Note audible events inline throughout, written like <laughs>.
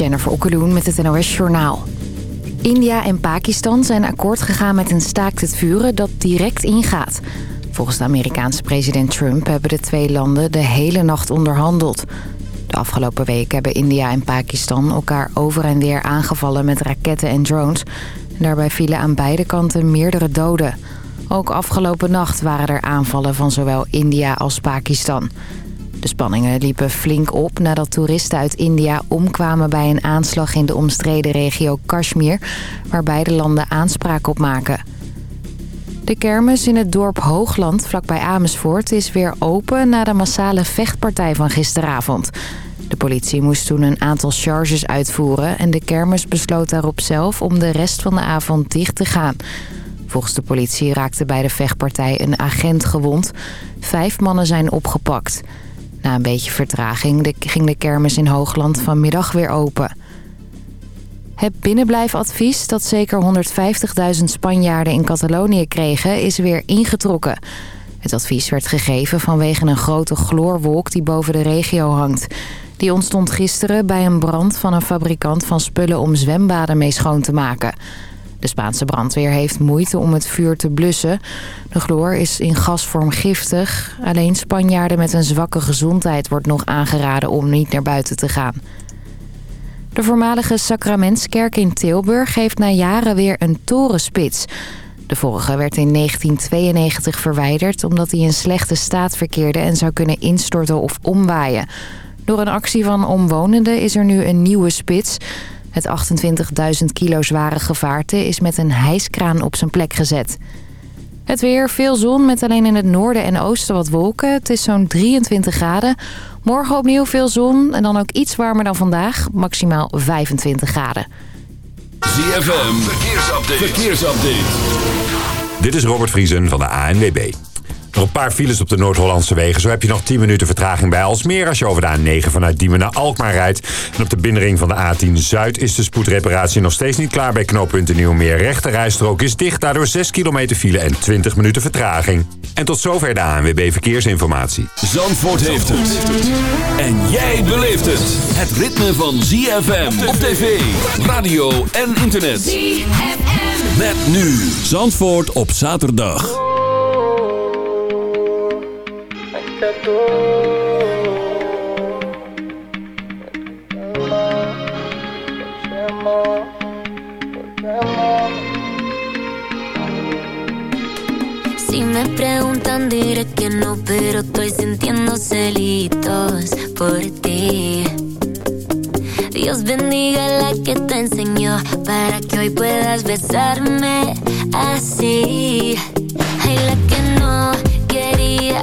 Jennifer Okkeloen met het NOS Journaal. India en Pakistan zijn akkoord gegaan met een staakt het vuren dat direct ingaat. Volgens de Amerikaanse president Trump hebben de twee landen de hele nacht onderhandeld. De afgelopen week hebben India en Pakistan elkaar over en weer aangevallen met raketten en drones. Daarbij vielen aan beide kanten meerdere doden. Ook afgelopen nacht waren er aanvallen van zowel India als Pakistan. De spanningen liepen flink op nadat toeristen uit India omkwamen bij een aanslag in de omstreden regio Kashmir, waar beide landen aanspraak op maken. De kermis in het dorp Hoogland, vlakbij Amersfoort, is weer open na de massale vechtpartij van gisteravond. De politie moest toen een aantal charges uitvoeren en de kermis besloot daarop zelf om de rest van de avond dicht te gaan. Volgens de politie raakte bij de vechtpartij een agent gewond. Vijf mannen zijn opgepakt. Na een beetje vertraging ging de kermis in Hoogland vanmiddag weer open. Het binnenblijfadvies dat zeker 150.000 Spanjaarden in Catalonië kregen is weer ingetrokken. Het advies werd gegeven vanwege een grote chloorwolk die boven de regio hangt. Die ontstond gisteren bij een brand van een fabrikant van spullen om zwembaden mee schoon te maken. De Spaanse brandweer heeft moeite om het vuur te blussen. De chloor is in gasvorm giftig. Alleen Spanjaarden met een zwakke gezondheid wordt nog aangeraden om niet naar buiten te gaan. De voormalige Sacramentskerk in Tilburg heeft na jaren weer een torenspits. De vorige werd in 1992 verwijderd omdat hij in slechte staat verkeerde en zou kunnen instorten of omwaaien. Door een actie van omwonenden is er nu een nieuwe spits. Het 28.000 kilo zware gevaarte is met een hijskraan op zijn plek gezet. Het weer, veel zon met alleen in het noorden en oosten wat wolken. Het is zo'n 23 graden. Morgen opnieuw veel zon en dan ook iets warmer dan vandaag. Maximaal 25 graden. ZFM, verkeersupdate. verkeersupdate. Dit is Robert Vriesen van de ANWB. Nog een paar files op de Noord-Hollandse wegen. Zo heb je nog 10 minuten vertraging bij Alsmeer als je over de A9 vanuit Diemen naar Alkmaar rijdt. En op de binnenring van de A10 Zuid is de spoedreparatie nog steeds niet klaar bij knooppunt Nieuwmeer. Rechte rijstrook is dicht, daardoor 6 kilometer file en 20 minuten vertraging. En tot zover de ANWB Verkeersinformatie. Zandvoort heeft het. En jij beleeft het. Het ritme van ZFM op tv, radio en internet. ZFM. Met nu Zandvoort op zaterdag. Si me preguntan diré que no, pero estoy sintiendo celitos por ti. Dios bendiga la que te enseñó para que hoy puedas besarme así. Ay, la que no quería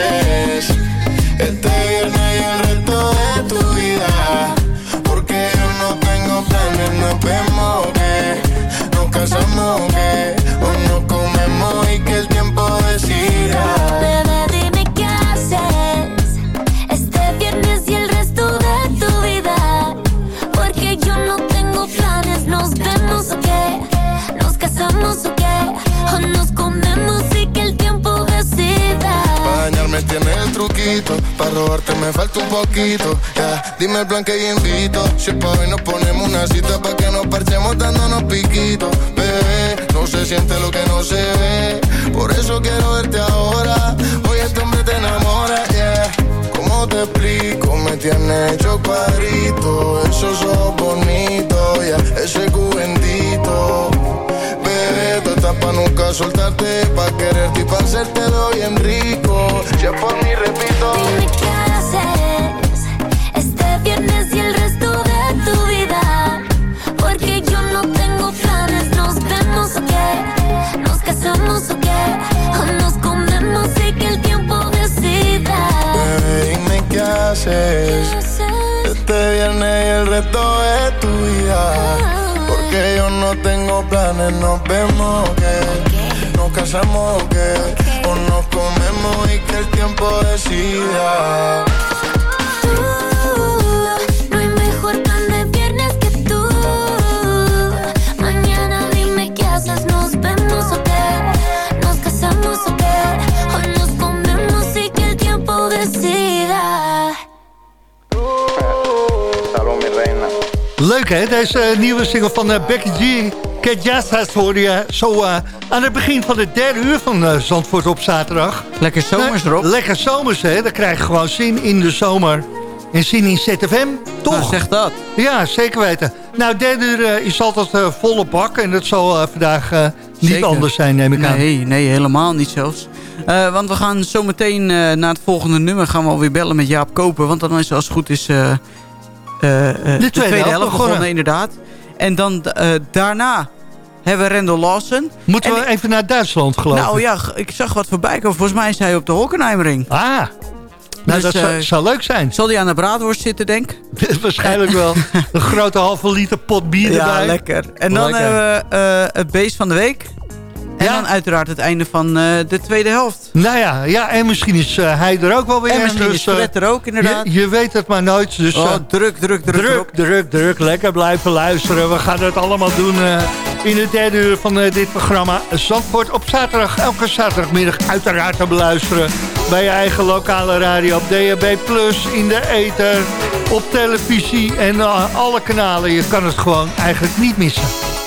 Este viernes y el resto de tu vida. Porque yo no tengo planes, no vemos que Nos casamos. Para robarte me falta un poquito. Yeah. Dime el plan que yo invito. Si es pa' hoy nos ponemos una cita pa' que nos parchemos dándonos piquitos. Bebé, no se siente lo que no se ve. Por eso quiero verte ahora. Hoy este hombre te enamora, yeah. ¿Cómo te explico? Me tiene hecho cuadrito. Esos ojos bonitos, yeah. Ese cubentito tú estás pa' nunca soltarte, pa' quererte y pa' hacértelo bien rico. Es por mí, repito. Dime qué haces este viernes y el resto de tu vida. Porque yo no tengo planes, nos vemos o qué, nos casamos o qué, o nos comemos y que el tiempo decida. Bebé, dime qué haces este viernes y el resto de tu vida. Que yo no tengo planes, nos vemos que nos casamos que o nos comemos y que el tiempo decida. Leuk hè, deze nieuwe single van Becky G. Kajasas hoorde je zo aan het begin van het derde uur van Zandvoort op zaterdag. Lekker zomers erop. lekker zomers hè, dan krijg je gewoon zin in de zomer. En zin in ZFM, toch? Nou, zeg dat. Ja, zeker weten. Nou, derde uur is altijd volle bak en dat zal vandaag niet anders zijn, neem ik nee, aan. Nee, nee, helemaal niet zelfs. Uh, want we gaan zometeen uh, naar het volgende nummer gaan we alweer bellen met Jaap Koper. Want dan is als het goed is uh, de, de, tweede, helft begonnen. inderdaad. En dan daarna hebben we Rendel Lawson. Moeten we even naar Duitsland geloven? Nou ja, ik zag wat voorbij komen. Volgens mij is hij op de Hockenheimring. Ah, nou, dus, dat zou, zou, leuk zijn. Zal hij aan de braadworst zitten, denk ik? <laughs> Waarschijnlijk wel. <laughs> Een grote halve liter pot bier ja, erbij. Ja, lekker. En dan hebben we het beest van de week. En ja. dan uiteraard het einde van uh, de tweede helft. Nou ja, ja en misschien is uh, hij er ook wel weer. En misschien dus, is Fred er ook inderdaad. Je, je, weet het maar nooit. Dus, oh, druk, druk, druk, druk. Druk, druk, Lekker blijven luisteren. We gaan het allemaal doen in het derde uur van dit programma. Zandvoort op zaterdag, elke zaterdagmiddag uiteraard te beluisteren. Bij je eigen lokale radio op DHB+, in de ether, op televisie en alle kanalen. Je kan het gewoon eigenlijk niet missen.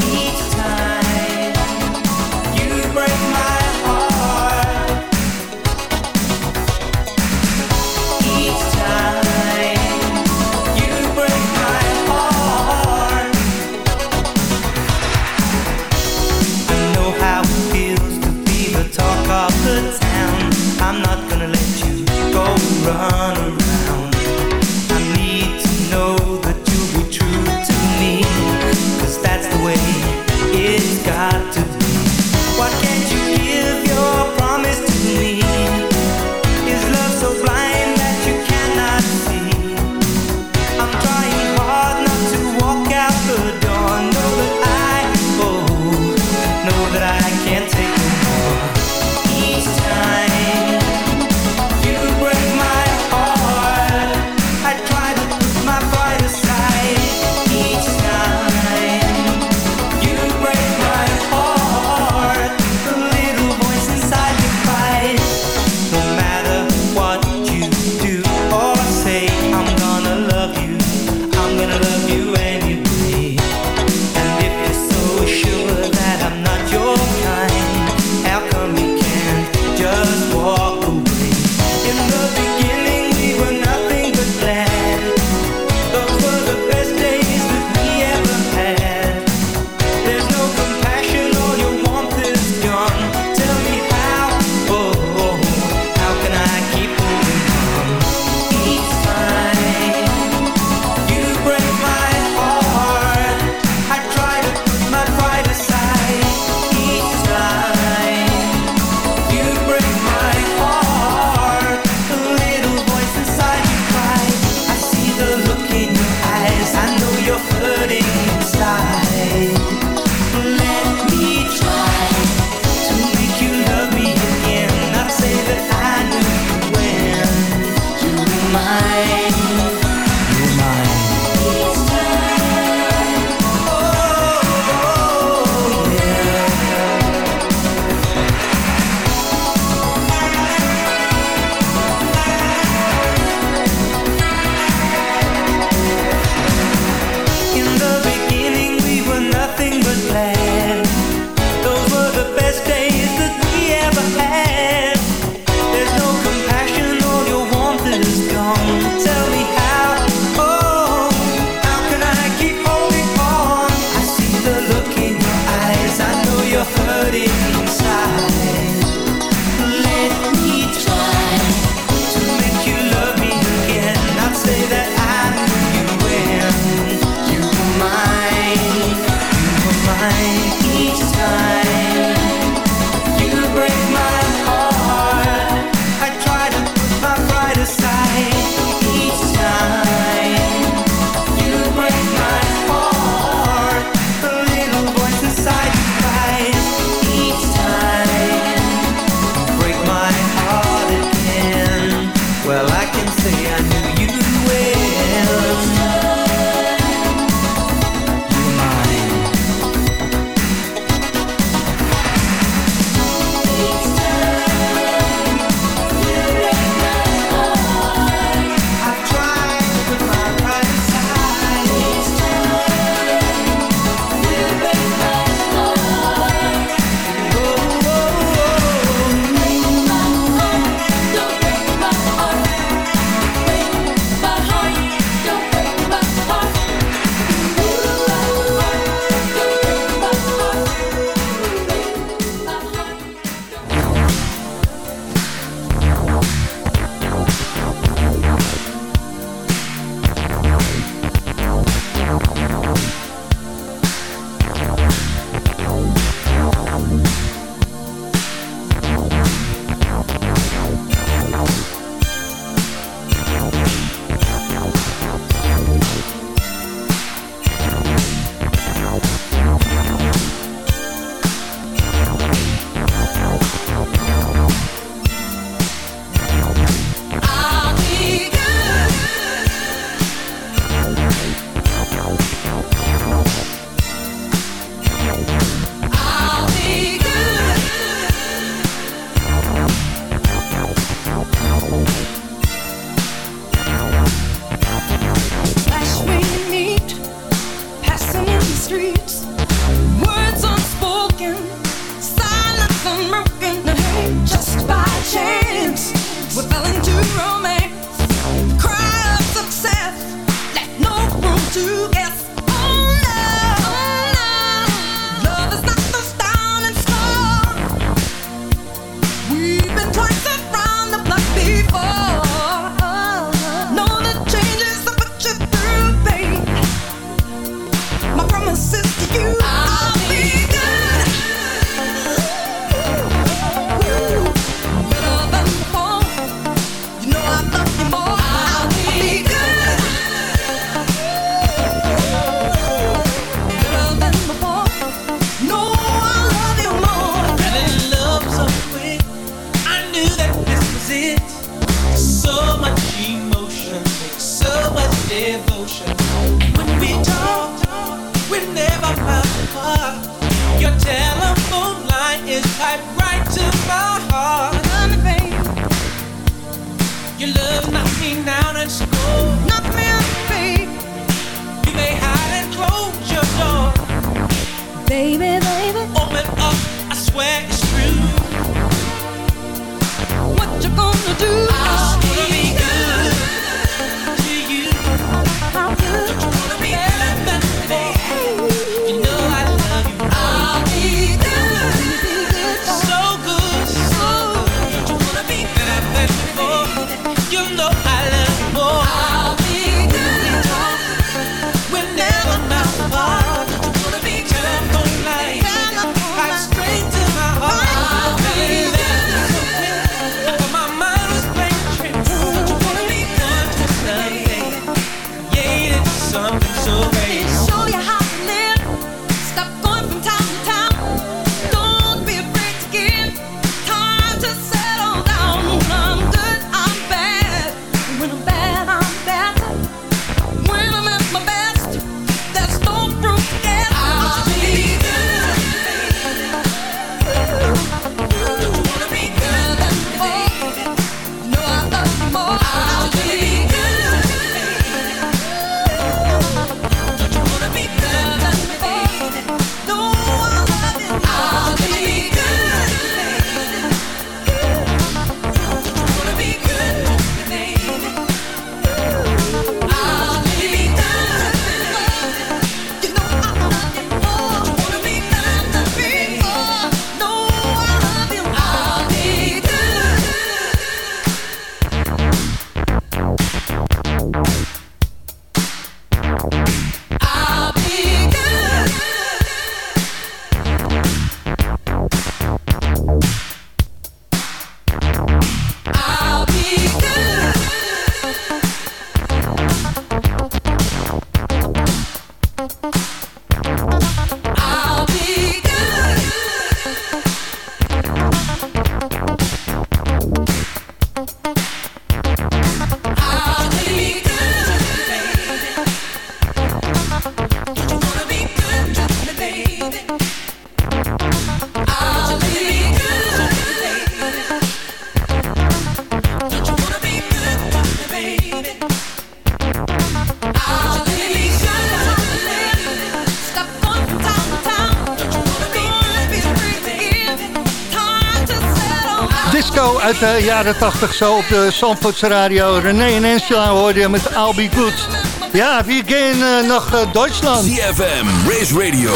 Uit de jaren 80 zo op de Zandvoortse radio. René en Angela hoorden met I'll Be Good. Ja, we gaan uh, naar uh, Duitsland. CFM, Race Radio,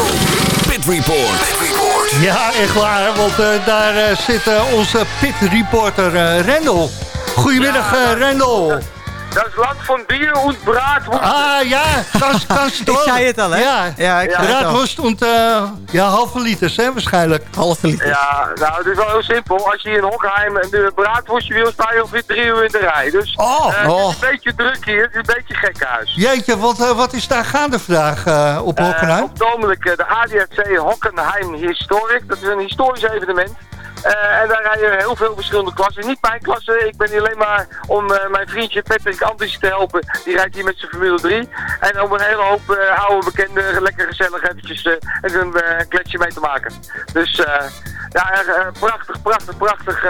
Pit Report. Ja, echt waar, want uh, daar zit onze Pit Reporter Rendel. Goedemiddag ja, Rendel. Dat is Land van Bier und Bratwurst. Ah, ja, kannst, kannst <laughs> Ik zei het al, hè? Ja, ja ik Bratwurst en uh, ja, halve liters, hè, waarschijnlijk. Halve liters. Ja, nou, het is wel heel simpel. Als je in Hockheim een braadworstje wil, sta je ongeveer drie uur in de rij. Dus oh, uh, oh. het is een beetje druk hier, het is een beetje gekhuis. Jeetje, wat, uh, wat is daar gaande vandaag uh, op Hockenheim? op de ADFC Hockenheim Historic. Dat is een historisch evenement. Uh, en daar rijden heel veel verschillende klassen. Niet mijn klasse, ik ben hier alleen maar om uh, mijn vriendje Patrick Andries te helpen. Die rijdt hier met zijn Formule 3. En om een hele hoop uh, oude bekenden lekker gezellig eventjes een kletsje mee te maken. Dus ja, prachtig, prachtig, prachtig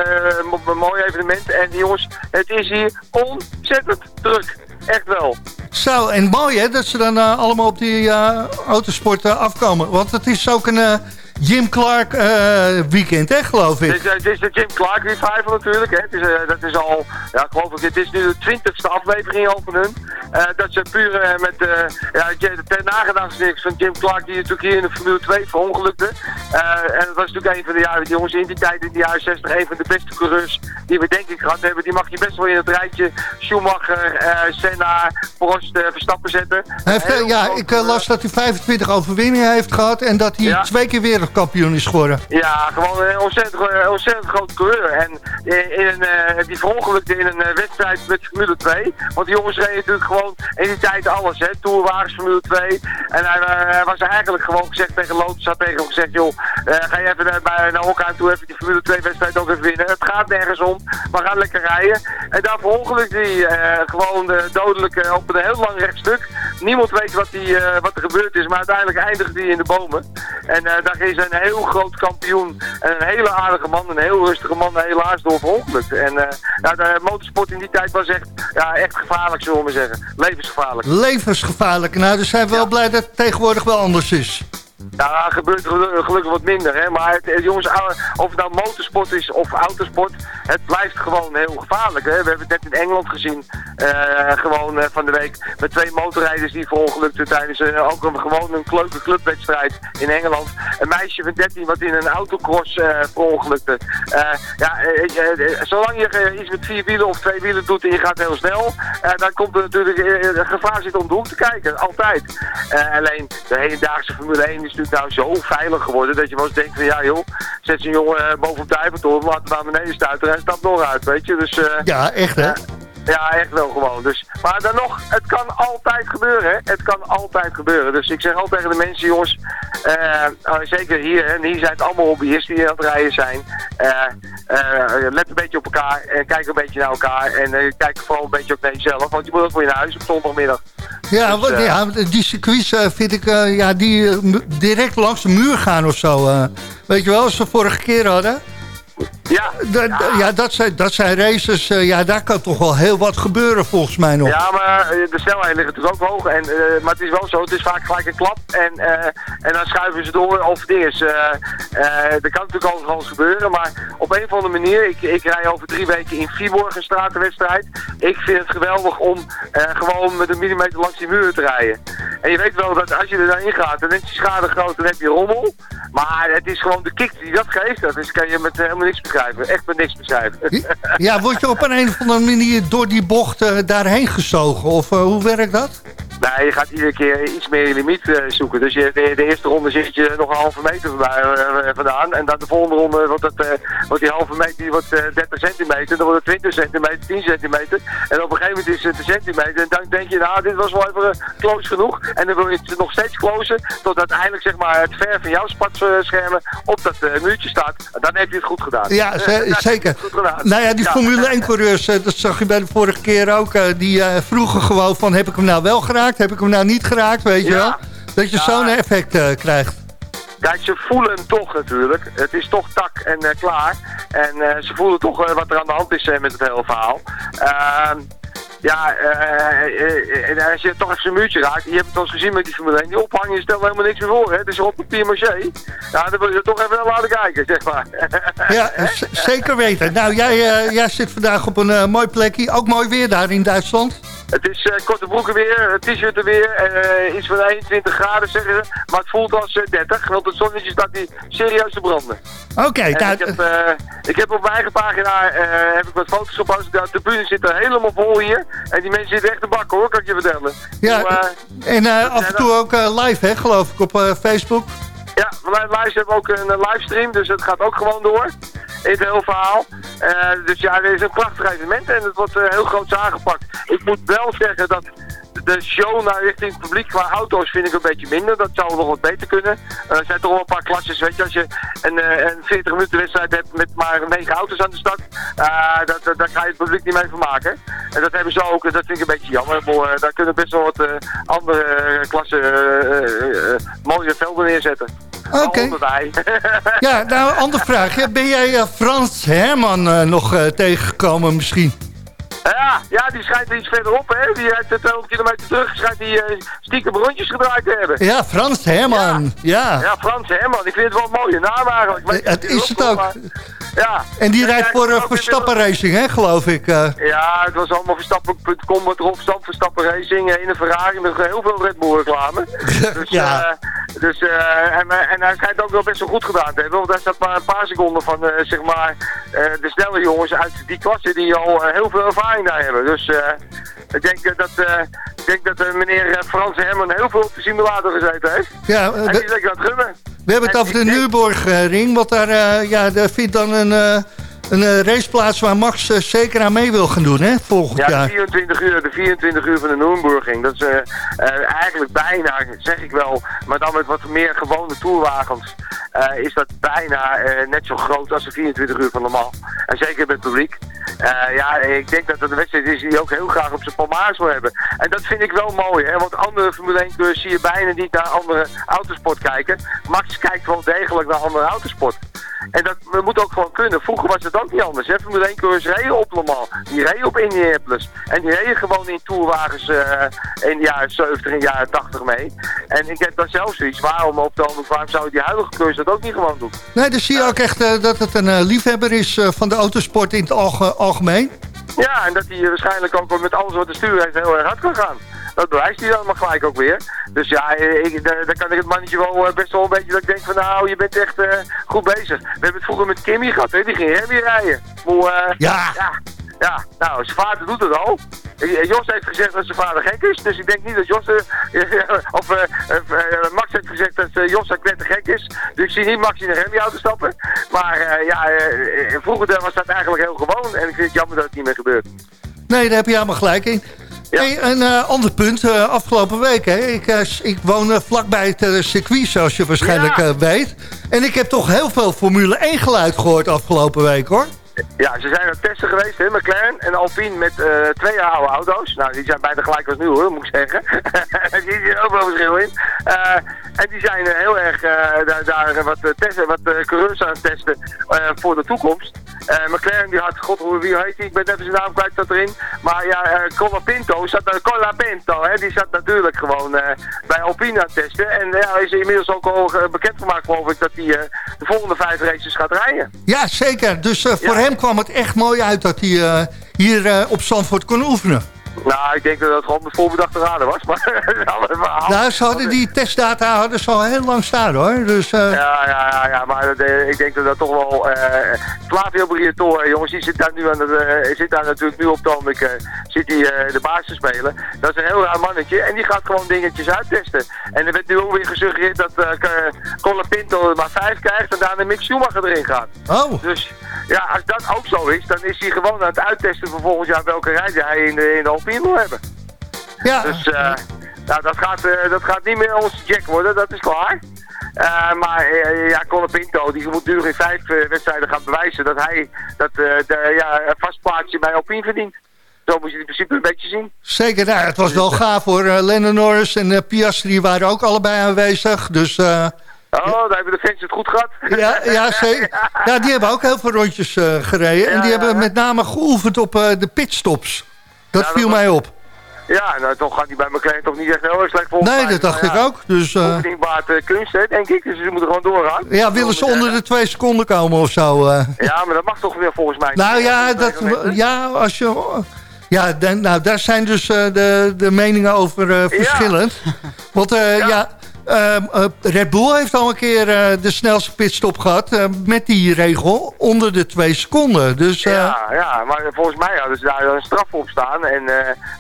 mooi evenement. En jongens, het is hier ontzettend druk. Echt wel. Zo, en mooi hè, dat ze dan allemaal op die autosport afkomen. Want het is ook een Jim Clark uh, weekend, hè, geloof ik. Het is, het is de Jim Clark revival natuurlijk. Hè. Het is, uh, dat is al, ja, geloof ik, het is nu de twintigste aflevering al van hun. Uh, dat ze puur met ja, de nagedachtenis van Jim Clark, die natuurlijk hier in de Formule 2 verongelukte. en dat was natuurlijk een van de jaren, die jongens in die tijd, in de jaren 60, een van de beste coureurs die we denk ik gehad hebben. Die mag je best wel in het rijtje Schumacher, Senna, Prost, Verstappen zetten. Heeft, ja, ik las dat hij 25 overwinningen heeft gehad en dat hij ja. twee keer weer wereldkampioen is geworden. Ja, gewoon een ontzettend, een ontzettend groot coureur. En in een, uh, die verongelukte in een wedstrijd met Formule 2. Want die jongens reden natuurlijk gewoon in die tijd alles. Hè. Tourwagens, Formule 2. En hij was eigenlijk gewoon gezegd tegen Lotus, had tegen hem gezegd, joh, ga je even bij, naar Hokkaan toe even die Formule 2 wedstrijd ook even winnen. Het gaat nergens om, we gaan lekker rijden. En daar verongelukte hij gewoon dodelijk op een heel lang rechtstuk. Niemand weet wat, die, wat er gebeurd is, maar uiteindelijk eindigt hij in de bomen. En daar is een heel groot kampioen en een hele aardige man, een heel rustige man, helaas door verongelukt. En nou, de motorsport in die tijd was echt, ja, echt gevaarlijk, zullen we maar zeggen. Levensgevaarlijk. Levensgevaarlijk. Nou, dus zijn we wel blij dat het tegenwoordig wel anders is. Ja, gebeurt gelukkig wat minder. Hè? Maar het, jongens, of het nou motorsport is of autosport, het blijft gewoon heel gevaarlijk. Hè? We hebben het net in Engeland gezien, uh, gewoon uh, van de week, met twee motorrijders die verongelukten tijdens ook een, gewoon een leuke clubwedstrijd in Engeland. Een meisje van 13 wat in een autocross verongelukte. ja, zolang je iets met vier wielen of twee wielen doet en je gaat heel snel, dan komt er natuurlijk gevaar zit om hoek te kijken, altijd. alleen de hedendaagse Formule 1 is natuurlijk nou zo veilig geworden dat je wel eens denkt van ja joh, zet zijn jongen eh, boven op de Eiffeltoren, laat hem naar beneden stuiten en stapt nog uit, weet je. Dus, uh, ja, echt hè? Ja, echt wel gewoon. Dus, maar dan nog, het kan altijd gebeuren. Hè? Het kan altijd gebeuren. Dus ik zeg altijd tegen de mensen, jongens, uh, zeker hier, en hier zijn het allemaal hobbyisten die aan het rijden zijn. Uh, let een beetje op elkaar en kijk een beetje naar elkaar. En kijk vooral een beetje ook naar jezelf, want je moet ook weer naar huis op zondagmiddag. Ja, dus, ja die circuits vind ik, ja, die direct langs de muur gaan of zo. weet je wel, als we vorige keer hadden. Ja, ja. dat, zijn, dat zijn races, uh, ja, daar kan toch wel heel wat gebeuren volgens mij nog. Ja, maar uh, de snelheid ligt natuurlijk ook hoog. En, uh, maar het is wel zo, het is vaak gelijk een klap. En, en dan schuiven ze door of dinges. dat kan natuurlijk altijd wel eens gebeuren. Maar op een of andere manier, ik, ik rij over drie weken in Viborg een stratenwedstrijd. Ik vind het geweldig om gewoon met een millimeter langs die muur te rijden. En je weet wel dat als je er dan gaat, dan is die schade groot, dan heb je rommel. Maar het is gewoon de kick die dat geeft. Dat is, kan je met helemaal niks begrijpen. Echt met niks begrijpen. Ja, word je op een, of andere manier door die bocht uh, daarheen gezogen? Of uh, hoe werkt dat? Nee, je gaat iedere keer iets meer je limiet uh, zoeken. Dus je, de, de, eerste ronde zit je nog een halve meter vandaan. En dan de volgende ronde wordt, het, wordt die halve meter die wordt, 30 centimeter. Dan wordt het 20 centimeter, 10 centimeter. En op een gegeven moment is het een centimeter. En dan denk je, nou, dit was wel even close genoeg. En dan wil je het nog steeds closer. Tot uiteindelijk zeg maar, het ver van jouw spatschermen op dat muurtje staat. En dan heb je het goed gedaan. Ja, zeker. Nou ja, die Formule 1-coureurs, eh, dat zag je bij de vorige keer ook. Eh, die uh, vroegen gewoon van, heb ik hem nou wel geraakt? Heb ik hem nou niet geraakt? Weet je wel? Dat je zo'n effect krijgt. Kijk, ze voelen toch natuurlijk. Het is toch tak en klaar. En ze voelen toch wat er aan de hand is met het hele verhaal. Ja, uh, als je toch even zijn muurtje raakt, je hebt het al eens gezien met die Formule 1, die ophangen stelt helemaal niks meer voor, hè. Het is op papier maché. Ja, dan wil je toch even laten kijken, zeg maar. Ja, zeker weten. Nou, jij, jij zit vandaag op een mooi plekje, ook mooi weer daar in Duitsland. Het is uh, korte broeken weer, t-shirt er weer, iets van 21 graden zeggen ze. Maar het voelt als 30, want het zonnetje staat hier serieus te branden. Oké, ik, heb, ik heb op mijn eigen pagina heb ik wat foto's gepost. De tribune zit er helemaal vol hier. En die mensen zitten echt te bakken hoor, kan ik je vertellen. Ja, en af en toe ook live hè, geloof ik, op Facebook. Ja, vanuit live hebben we ook een livestream, dus het gaat ook gewoon door. In het hele verhaal. Uh, dus ja, er is een prachtig evenement en het wordt uh, heel groot aangepakt. Ik moet wel zeggen dat de show naar richting het publiek qua auto's vind ik een beetje minder. Dat zou nog wat beter kunnen. Uh, er zijn toch wel een paar klasses, weet je, als je een, een 40 minuten wedstrijd hebt met maar 9 auto's aan de start, dat, daar ga je het publiek niet mee vermaken. En dat hebben ze ook, dat vind ik een beetje jammer. Maar, daar kunnen best wel wat andere klassen mooie velden neerzetten. Oké. <laughs> ja, nou, andere vraag. ben jij uh, Frans Herman uh, nog uh, tegengekomen misschien? Ja, ja, die schijnt iets verderop, hè. Die heeft 200 kilometer terug, schijnt die uh, stiekem rondjes gedraaid te hebben. Ja, Frans Herman, ja. Ja, Frans Herman. Ik vind het wel een mooie naam eigenlijk. het is het ook. ja. En die rijdt voor uh, Verstappen Racing, hè, geloof ik. Uh. Ja, het was allemaal Verstappen.com wat erop stond. Verstappen Racing in een Ferrari met heel veel Red Bull reclame. <laughs> dus, ja. dus, en, en hij schijnt ook wel best wel goed gedaan te hebben. Want daar staat maar een paar seconden van, zeg maar, de snelle jongens uit die klasse die al heel veel ervaring daar hebben. Dus uh, ik denk dat, uh, ik denk dat uh, meneer Frans Herman heel veel op de simulator gezeten heeft. Ja, en die is lekker aan het gummen. We hebben het over de Nürburgring, want daar, ja, daar vindt dan een een raceplaats waar Max zeker aan mee wil gaan doen, hè, volgend ja, jaar. Ja, 24 uur, de 24 uur van de Nürburgring. Dat is uh, eigenlijk bijna, zeg ik wel, maar dan met wat meer gewone toerwagens. Is dat bijna net zo groot als de 24 uur van normaal. En zeker met het publiek. ja, ik denk dat dat een wedstrijd is die ook heel graag op zijn palmaars wil hebben. En dat vind ik wel mooi, want andere Formule 1 coureurs zie je bijna niet naar andere autosport kijken. Max kijkt wel degelijk naar andere autosport. En dat we moeten ook gewoon kunnen. Vroeger was het ook niet anders. Hè? Formule 1 coureurs reden op Le Mans. Die reden op Indianapolis. En die reden gewoon in tourwagens in de jaren 70 en jaren 80 mee. En ik heb dan zelf zoiets. Waarom op de waarom zouden die huidige coureurs dat ook niet gewoon doen? Nee, dus zie je ook echt uh, dat het een uh, liefhebber is van de autosport in het algemeen. Ja, en dat hij waarschijnlijk ook met alles wat de stuur heeft heel erg hard kan gaan dat bewijst hij dan maar gelijk ook weer. Dus ja, ik, daar, kan ik het mannetje wel best wel een beetje dat ik denk van nou, je bent echt goed bezig. We hebben het vroeger met Kimmy gehad, hè? die ging weer rijden. Maar, ja. ja. Ja, nou, zijn vader doet het al. Jos heeft gezegd dat zijn vader gek is, dus ik denk niet dat Jos, uh, <laughs> of Max heeft gezegd dat Jos net gek is. Dus ik zie niet Max in een Remy-auto stappen. Maar ja, vroeger was dat eigenlijk heel gewoon en ik vind het jammer dat het niet meer gebeurt. Nee, daar heb je helemaal gelijk in. Hey, een uh, ander punt, uh, afgelopen week. Hè. Ik, uh, ik woon vlakbij het circuit, zoals je waarschijnlijk ja. weet. En ik heb toch heel veel Formule 1 geluid gehoord afgelopen week, hoor. Ja, ze zijn aan testen geweest, hè, McLaren en Alpine met twee oude auto's. Nou, die zijn bijna gelijk als nu, hoor, moet ik zeggen. <laughs> Er zit ook wel verschil in. en die zijn heel erg daar, daar, wat, testen, wat coureurs aan het testen voor de toekomst. McLaren die had, god wie heet die, ik ben even zijn naam kwijt dat erin. Maar ja, uh, Cola Pinto, zat, uh, Cola Pinto, hè, die zat natuurlijk gewoon bij Alpine aan testen. En ja, is inmiddels ook al bekend gemaakt geloof ik dat hij de volgende vijf races gaat rijden. Ja, zeker. Dus voor hem kwam het echt mooi uit dat hij hier op Zandvoort kon oefenen. Nou, ik denk dat het gewoon met voorbedachte raden was. Maar <laughs> nou, ze hadden die testdata hadden ze al heel lang staan hoor. Dus, uh... ja, ja, ja, ja, maar uh, ik denk dat dat toch wel... Uh, Flavio Briatore, jongens, die zit daar, nu aan de, zit daar natuurlijk nu op de ogenblik, zit hij de baas te spelen. Dat is een heel raar mannetje en die gaat gewoon dingetjes uittesten. En er werd nu ook weer gesuggereerd dat uh, Colin Pinto maar vijf krijgt en daarna Mick Schumacher erin gaat. Oh. Dus ja, als dat ook zo is, dan is hij gewoon aan het uittesten voor volgend jaar welke rijder hij in de, in de Alpine wil hebben. Ja. Dus uh, nou, dat, gaat, uh, dat gaat niet meer onze Jack worden, dat is klaar. Uh, maar ja, Colin Pinto, die moet nu in vijf wedstrijden gaan bewijzen dat hij dat, de, ja, een vast plaatsje bij Alpine verdient. Zo moet je het in principe een beetje zien. Zeker, nou, het was wel gaaf hoor. Lennon Norris en Piastri waren ook allebei aanwezig. Dus Oh, daar hebben de fans het goed gehad. Ja, ja, zeker. <laughs> ja die hebben ook heel veel rondjes uh, gereden. en die hebben met name geoefend op uh, de pitstops. Dat viel mij op. Ja, nou toch gaat die bij McLaren toch niet echt heel erg slecht volgens Nee, dat dacht ik ook. Dus, uh... baat kunst, hè, denk ik. Dus ze moeten gewoon doorgaan. Ja, willen ze onder de twee seconden komen of zo? Ja, maar dat mag toch weer volgens mij. Nou ja, dat, ja, als je... Ja, dan, nou, daar zijn dus de, de meningen over verschillend. Ja. Want ja. ja Red Bull heeft al een keer uh, de snelste pitstop gehad uh, met die regel onder de twee seconden. Dus, ja, ja, maar volgens mij hadden ze daar een straf op staan en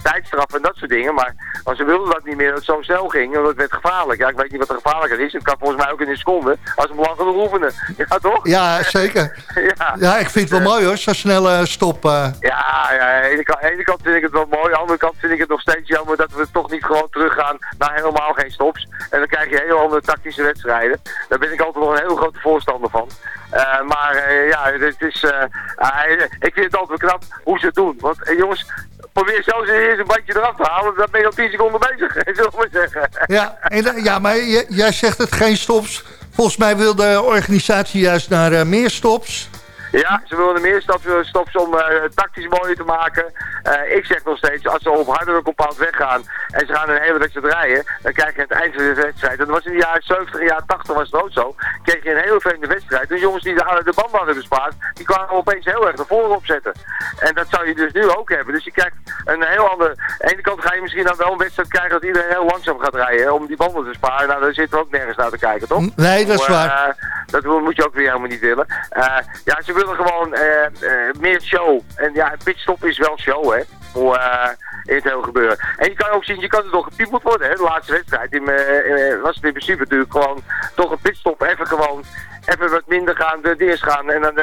tijdstraf en dat soort dingen. Maar, maar ze wilden dat niet meer, dat het zo snel ging, want het werd gevaarlijk. Ja, ik weet niet wat er gevaarlijker is. Het kan volgens mij ook in een seconde als lang genoeg oefenen. <laughs> Ja, toch? Ja, zeker. <laughs> ja. ja, ik vind het wel mooi hoor, zo'n snelle stop. Ja, ja aan, de ene kant, aan de ene kant vind ik het wel mooi, aan de andere kant vind ik het nog steeds jammer dat we toch niet gewoon teruggaan naar helemaal geen stops. En dan krijg je heel andere tactische wedstrijden. Daar ben ik altijd nog een heel grote voorstander van. Uh, maar uh, ja, het is, uh, ik vind het altijd knap hoe ze het doen. Want jongens, probeer zelfs eerst een bandje eraf te halen. Dan ben je al 10 seconden bezig, <laughs> zullen we maar zeggen. Ja, en, ja maar jij zegt het geen stops. Volgens mij wil de organisatie juist naar meer stops. Ja, ze willen meer stops, stops om uh, tactisch mooier te maken. Uh, ik zeg nog steeds, als ze op hardere compound weggaan en ze gaan een hele wedstrijd rijden, dan krijg je het eind van de wedstrijd. Dat was in de jaren 70 en jaren 80 was het ook zo. Kreeg je een hele vreemde wedstrijd. De jongens die de, de band hadden bespaard, die kwamen opeens heel erg naar voren opzetten. En dat zou je dus nu ook hebben. Dus je krijgt een heel ander... Aan de ene kant ga je misschien dan wel een wedstrijd krijgen dat iedereen heel langzaam gaat rijden om die banden te sparen. Nou, daar zitten we ook nergens naar te kijken, toch? Nee, dat is waar. Uh, dat moet je ook weer helemaal niet willen. Uh, ja, ze willen gewoon uh, meer show. En ja, pitstop is wel show, hè. Voor, in het hele gebeuren. En je kan ook zien, je kan er toch gepiepeld worden, hè. De laatste wedstrijd in, was het in principe natuurlijk gewoon toch een pitstop. Even gewoon even wat minder gaan, de eerst gaan. En dan,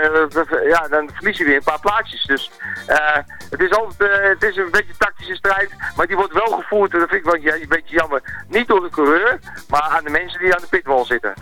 ja, dan verlies weer een paar plaatsjes. Dus het is altijd uh, het is een beetje tactische strijd. Maar die wordt wel gevoerd, en dat vind ik wel een beetje jammer. Niet door de coureur, maar aan de mensen die aan de pitwall zitten.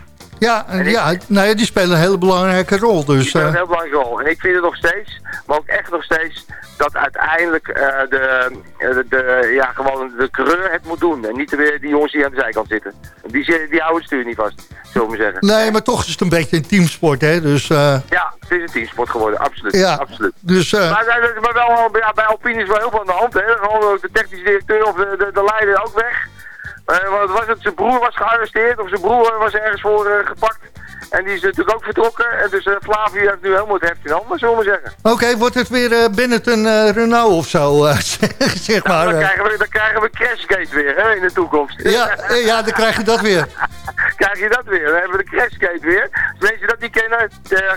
Ja, ja, nou ja, die spelen een hele belangrijke rol. Dus, die spelen een heel belangrijke rol. En ik vind het nog steeds, maar ook echt nog steeds, dat uiteindelijk de, de, de, ja, gewoon de coureur het moet doen. En niet weer die jongens die aan de zijkant zitten. Die, die houden het stuur niet vast, zullen we zeggen. Nee, maar toch is het een beetje een teamsport, hè? Dus, Ja, het is een teamsport geworden, absoluut. Ja, absoluut. Dus, maar, maar wel, ja, bij Alpine is wel heel veel aan de hand, hè? Gewoon de technische directeur of de, de, de leider ook weg. Uh, wat was het? Zijn broer was gearresteerd of zijn broer was ergens voor uh, gepakt. En die is natuurlijk ook vertrokken. En dus uh, Flavio heeft nu helemaal het heft in handen, zullen we zeggen. Oké, okay, wordt het weer uh, Benetton uh, Renault of zo, <laughs> zeg maar. Nou, dan, krijgen we, dan krijgen we Crashgate weer hè, in de toekomst. Ja, ja, dan krijg je dat weer. <laughs> krijg je dat weer. Dan hebben we de Crashgate weer. Dus mensen dat niet kennen,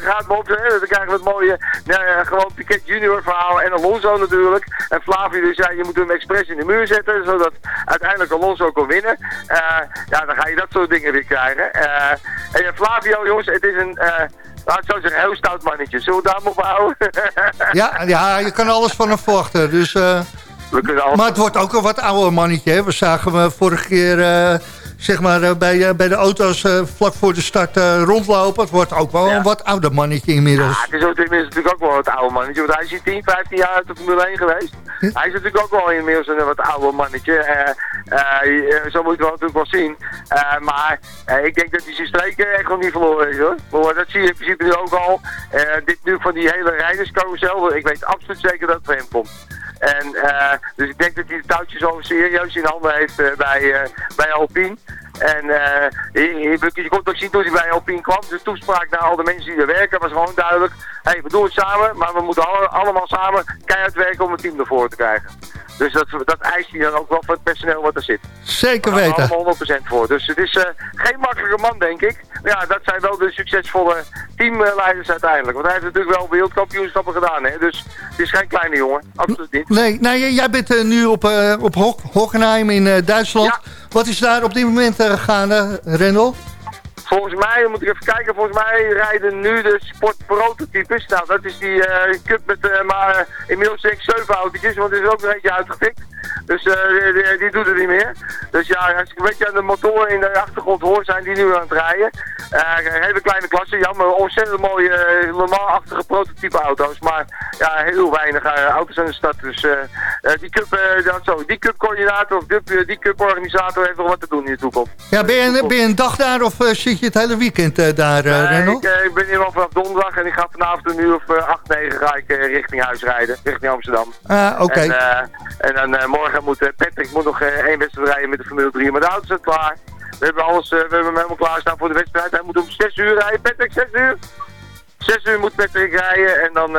gaat maar op. Hè. Dan krijgen we het mooie, nou, gewoon Piquet Junior verhaal. En Alonso natuurlijk. En Flavio dus zei, je moet hem expres in de muur zetten. Zodat uiteindelijk Alonso kan winnen. ja, dan ga je dat soort dingen weer krijgen. en Flavio jongens, het is een... Uh, laat ik zo zeggen, heel stout mannetje. Zullen we daar maar op houden? <laughs> ja, ja, je kan alles van hem verwachten. Dus, uh, maar het wordt ook een wat ouder mannetje. Hè? We zagen we vorige keer... Uh, zeg maar, uh, bij, bij de auto's uh, vlak voor de start rondlopen. Het wordt ook wel een wat ouder mannetje inmiddels. Ja, het is, ook, inmiddels natuurlijk ook wel wat ouder mannetje. Want hij is hier 10, 15 jaar uit de Formule 1 geweest. Hij is natuurlijk ook wel inmiddels een wat ouder mannetje. zo moet je het wel natuurlijk wel zien. maar ik denk dat hij zijn streken echt nog niet verloren is hoor. Maar dat zie je in principe nu ook al. dit nu van die hele rijderscarousel. Ik weet absoluut zeker dat het voor hem komt. En, uh, dus ik denk dat hij de touwtjes al serieus in handen heeft uh, bij, uh, bij Alpine. En je, je, kon ook zien toen hij bij Alpine kwam. De toespraak naar al de mensen die er werken was gewoon duidelijk. Hé, hey, we doen het samen, maar we moeten alle, allemaal samen keihard werken om het team ervoor te krijgen. Dus dat, dat eist hij dan ook wel van het personeel wat er zit. Zeker weten. Daar allemaal 100% voor. Dus het is uh, geen makkelijke man, denk ik. Maar ja, dat zijn wel de succesvolle teamleiders uiteindelijk. Want hij heeft natuurlijk wel wereldkampioenschappen gedaan. Hè? Dus het is geen kleine jongen. Absoluut niet. Nee, nou, jij bent uh, nu op, uh, op Ho Hockenheim in Duitsland. Ja. Wat is daar op dit moment gaande, Rendel? Volgens mij, moet ik even kijken, volgens mij rijden nu de sportprototypes. Nou, dat is die uh, cup met uh, maar uh, inmiddels denk ik zeven autootjes, want er is ook nog eentje uitgefikt. Dus die, die, doet het niet meer. Dus ja, als ik een beetje aan de motoren in de achtergrond hoor, zijn die nu aan het rijden. een hele kleine klasse, jammer, ontzettend mooie, normaal-achtige prototype auto's. Maar ja, heel weinig auto's aan de stad. Dus die cup, dat zo, die cup-coördinator of die, die cup-organisator heeft nog wat te doen in de toekomst. Ja, ben je, ben je een dag daar of zit je het hele weekend uh, daar, uh, nee, ik, uh, ik, ben hier al vanaf donderdag en ik ga vanavond een uur of uh, 8, 9 ga ik richting huis rijden, richting Amsterdam. Ah, oké. En, en, dan morgen moet Patrick moet nog één wedstrijd rijden met de Formule 3, maar de auto is klaar. We hebben, alles, we hebben hem helemaal klaarstaan voor de wedstrijd. Hij moet om 6 uur rijden. Patrick, 6 uur? 6 uur moet Patrick rijden en dan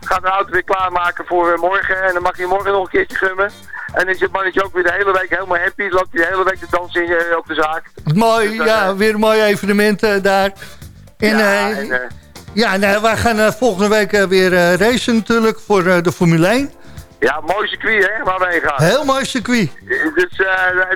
gaat de auto weer klaarmaken voor morgen. En dan mag hij morgen nog een keertje gummen. En is het mannetje ook weer de hele week helemaal happy. Loopt hij de hele week te dansen in, uh, op de zaak. Mooi, dus ja, weer een mooi evenement daar. En, ja, en, ja nou, wij gaan volgende week weer racen natuurlijk voor de Formule 1. Ja, mooi circuit hè, waar wij gaan. Heel mooi circuit. Dus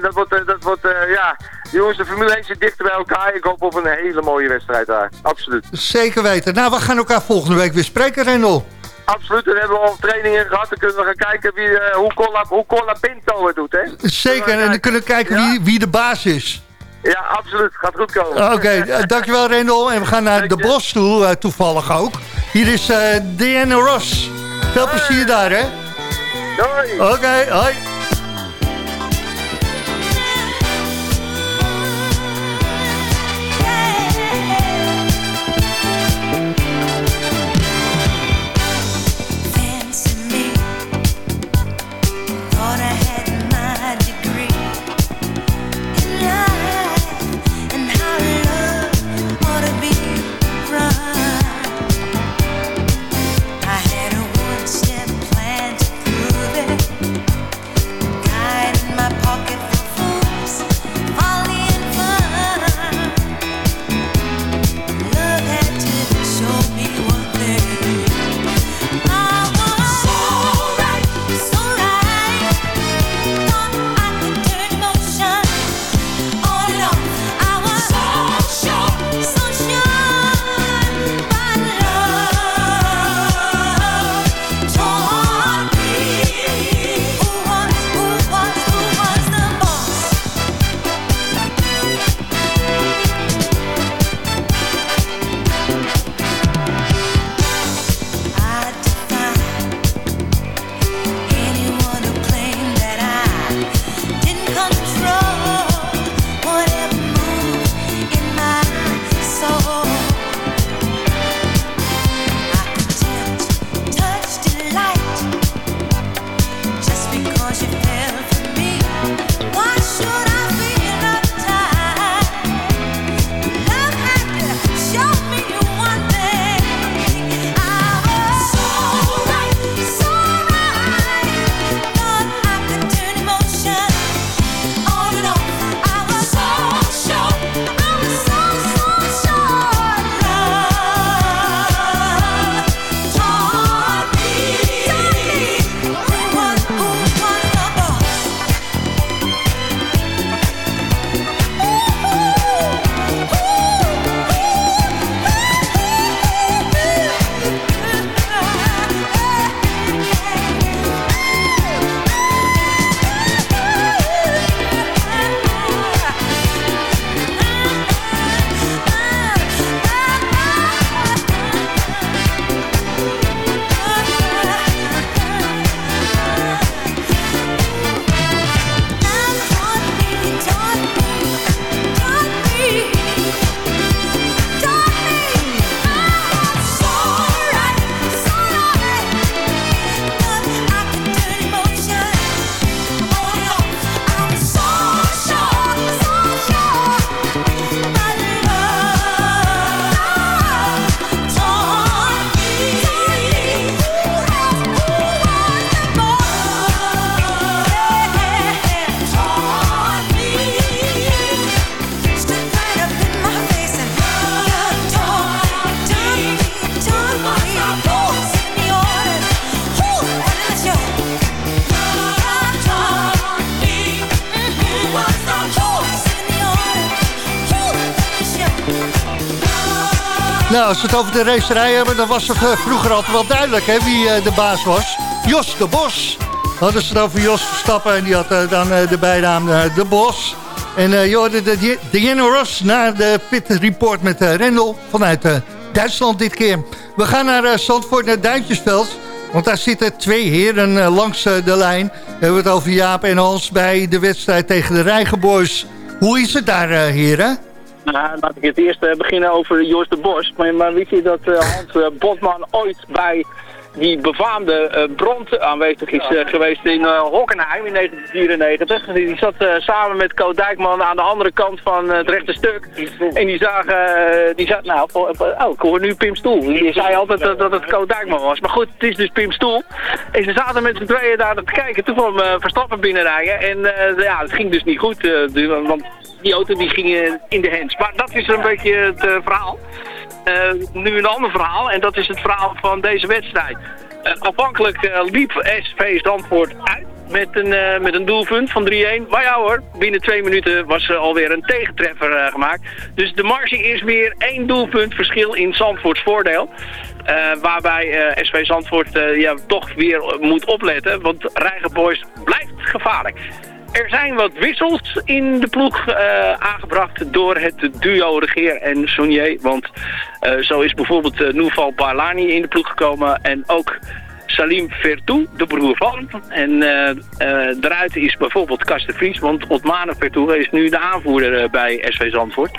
dat wordt, dat wordt ja, jongens, de Formule 1 zit dichter bij elkaar. Ik hoop op een hele mooie wedstrijd daar, absoluut. Zeker weten. Nou, we gaan elkaar volgende week weer spreken, Rendel. Absoluut, dan hebben we al trainingen gehad. Dan kunnen we gaan kijken wie, uh, hoe, Cola, hoe Cola Pinto het doet. Hè? Zeker, en dan kunnen we kijken wie, wie de baas is. Ja, absoluut. Gaat goed komen. Oké, okay, dankjewel Rendel. En we gaan naar de Bos toe, toevallig ook. Hier is Diana Ross. Veel plezier daar, hè? Hoi. Oké, okay. Als we het over de racerij hebben, dan was het uh, vroeger altijd wel duidelijk hè, wie uh, de baas was. Jos de Bos. Hadden ze het over Jos Verstappen en die had uh, dan de bijnaam De Bos. En uh, je de Ross naar de pit report met Rendel vanuit Duitsland dit keer. We gaan naar Zandvoort, naar Duintjesveld. Want daar zitten twee heren langs de lijn. We hebben het over Jaap en Hans bij de wedstrijd tegen de Rijgenboys. Hoe is het daar, heren? Nou, laat ik het eerst beginnen over Joost de Bos. Maar, maar weet je dat Hans Botman ooit bij die befaamde Bront aanwezig is geweest in uh, Hockenheim in 1994. Die zat samen met Co Dijkman aan de andere kant van het rechte stuk. En die zagen, die zat, nou, oh, ik hoor nu Pim Stoel. Die zei altijd dat, dat het Co Dijkman was. Maar goed, het is dus Pim Stoel. En ze zaten met z'n tweeën daar te kijken. Toen kwam Verstappen binnenrijden. En ja, het ging dus niet goed. want die auto die ging in de hands. Maar dat is een beetje het verhaal. Eh, nu een ander verhaal en dat is het verhaal van deze wedstrijd. Uh, afhankelijk uh, liep SV Zandvoort uit met een, met een doelpunt van 3-1. Maar ja hoor, binnen twee minuten was er alweer een tegentreffer gemaakt. Dus de marge is weer één doelpunt verschil in Zandvoorts voordeel. waarbij SV Zandvoort ja, toch weer moet opletten, want Rijgenboys blijft gevaarlijk. Er zijn wat wissels in de ploeg uh, aangebracht door het duo Regeer en Sonier. Want uh, zo is bijvoorbeeld uh, Nouval Barlani in de ploeg gekomen en ook Salim Vertou, de broer van. En eruit is bijvoorbeeld Kasten Vries, want Otmane Vertou is nu de aanvoerder bij SV Zandvoort.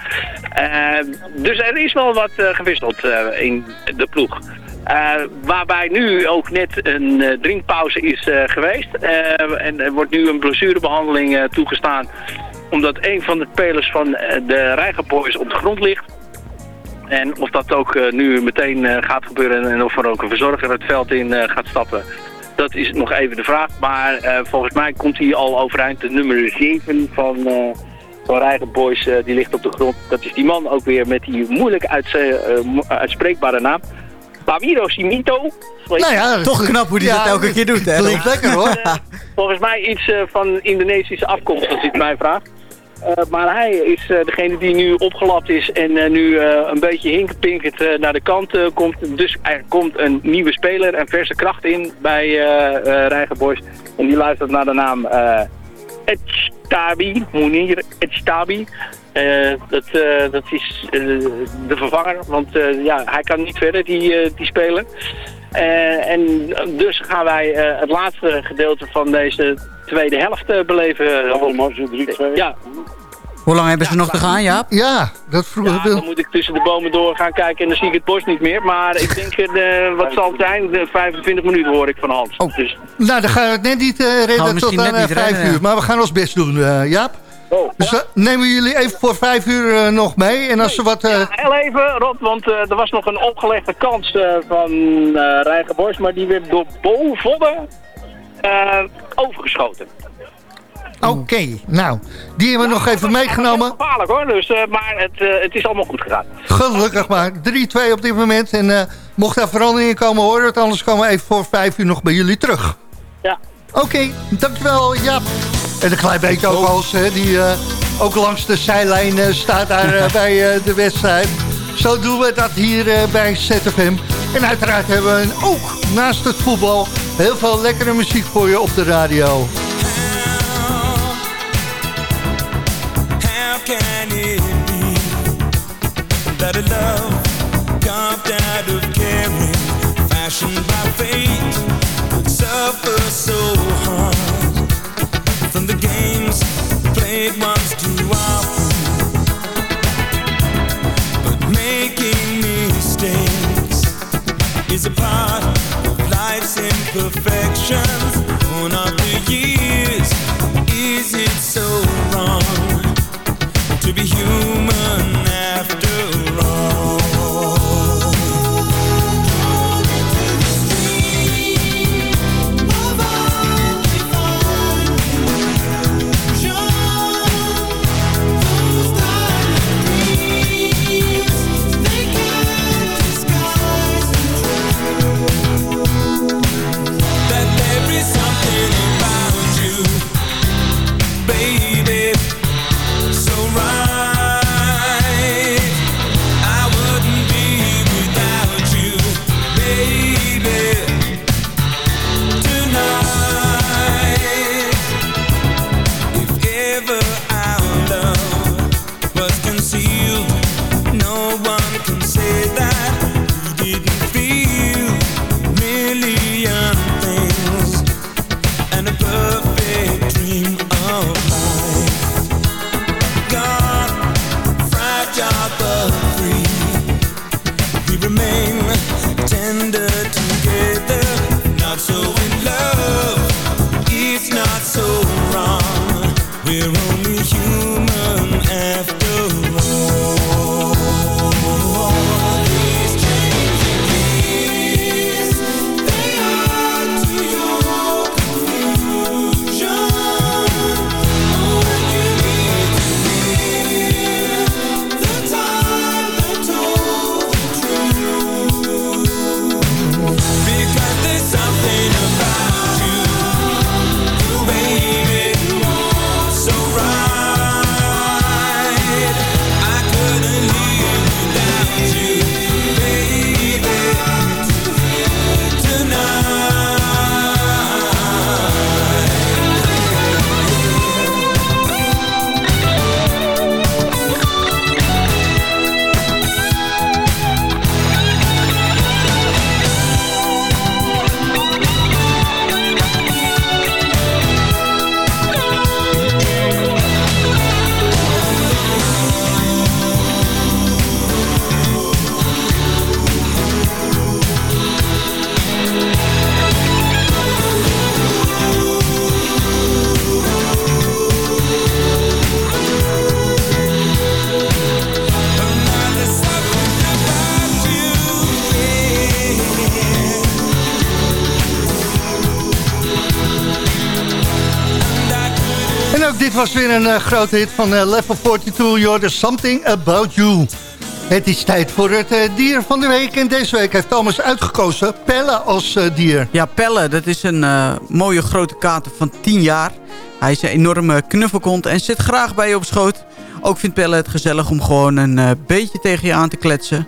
dus er is wel wat gewisseld in de ploeg. Uh, waarbij nu ook net een uh, drinkpauze is uh, geweest. en er wordt nu een blessurebehandeling toegestaan. Omdat een van de spelers van de Rijgerboys op de grond ligt. En of dat ook nu meteen gaat gebeuren en of er ook een verzorger het veld in gaat stappen. Dat is nog even de vraag. Maar volgens mij komt hij al overeind. De nummer 7 van, van Rijgerboys die ligt op de grond. Dat is die man ook weer met die moeilijk uitspreekbare naam. Bamiro Simito. Nou ja, toch knap hoe hij dat elke keer doet. Hè? Klinkt lekker hoor. Uh, <laughs> volgens mij iets uh, van Indonesische afkomst, als ik mij vraag. Uh, maar hij is degene die nu opgelapt is en nu een beetje hinkepinkend naar de kant komt. Dus er komt een nieuwe speler, een verse kracht in bij Rijgenboys. En die luistert naar de naam Edstabi, Mounir Edstabi. Uh, dat, uh, dat is uh, de vervanger, want ja, hij kan niet verder, die, die speler. en dus gaan wij het laatste gedeelte van deze tweede helft beleven. 3-2. Ja. Hoe lang hebben ze nog te gaan, Jaap? Ja, dat vroeg ja, dan moet ik tussen de bomen door gaan kijken en dan zie ik het bos niet meer. Maar ik denk, wat zal het zijn? 25 minuten hoor ik van Hans. Oh. Dus. Nou, dan gaan we het net niet redden tot aan 5 uur. Maar we gaan ons best doen, Jaap. Oh, dus uh, nemen jullie even voor vijf uur uh, nog mee? En als nee, wat, uh... ja, heel even, Rod, want er was nog een opgelegde kans van uh, maar die werd door Bo Vodden overgeschoten. Oké, okay, nou, die hebben we ja, nog even meegenomen. gevaarlijk hoor, dus, maar het, het is allemaal goed gegaan. Gelukkig maar, 3-2 op dit moment. En mocht daar veranderingen komen, hoor het. Anders komen we even voor vijf uur nog bij jullie terug. Ja. Oké, okay, dankjewel Jaap. En een klein beetje ook als, hè, die uh, ook langs de zijlijn uh, staat daar uh, bij uh, de wedstrijd. Zo doen we dat hier bij ZFM. En uiteraard hebben we ook naast het voetbal heel veel lekkere muziek voor je op de radio. How, how make my was weer een uh, grote hit van uh, Level 42, You're Something About You. Het is tijd voor het uh, dier van de week. En deze week heeft Thomas uitgekozen Pelle als dier. Ja, Pelle, dat is een mooie grote kater van 10 jaar. Hij is een enorme knuffelkont en zit graag bij je op schoot. Ook vindt Pelle het gezellig om gewoon een beetje tegen je aan te kletsen.